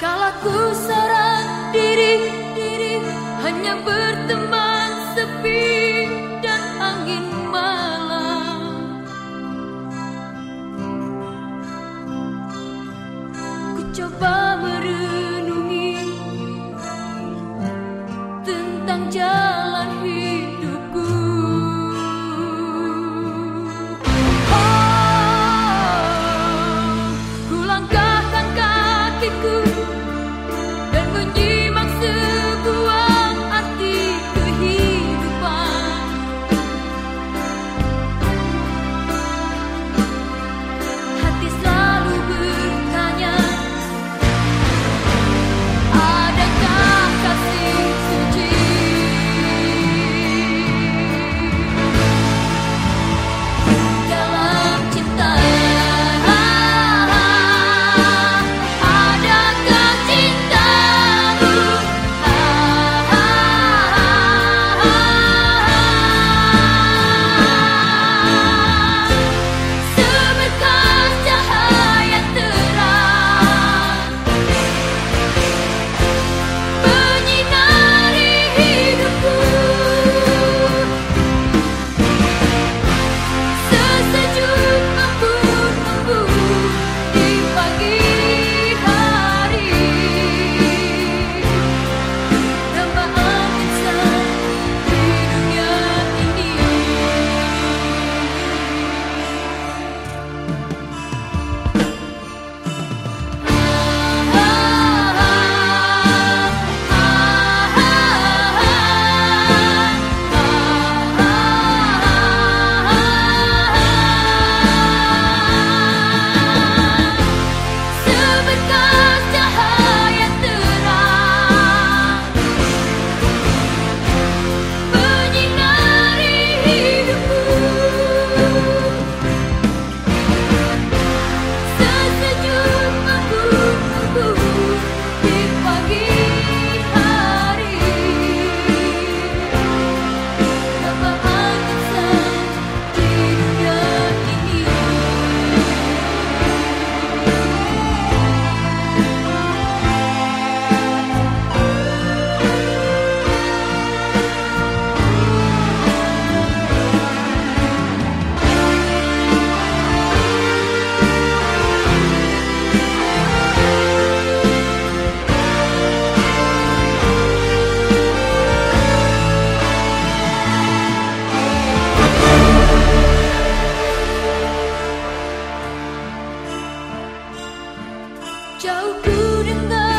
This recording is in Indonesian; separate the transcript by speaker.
Speaker 1: Kalau ku serang diri, diri Hanya berteman sepi dan angin malam Ku coba merenungi Tentang jalan hidup oh, good. 叫故人的。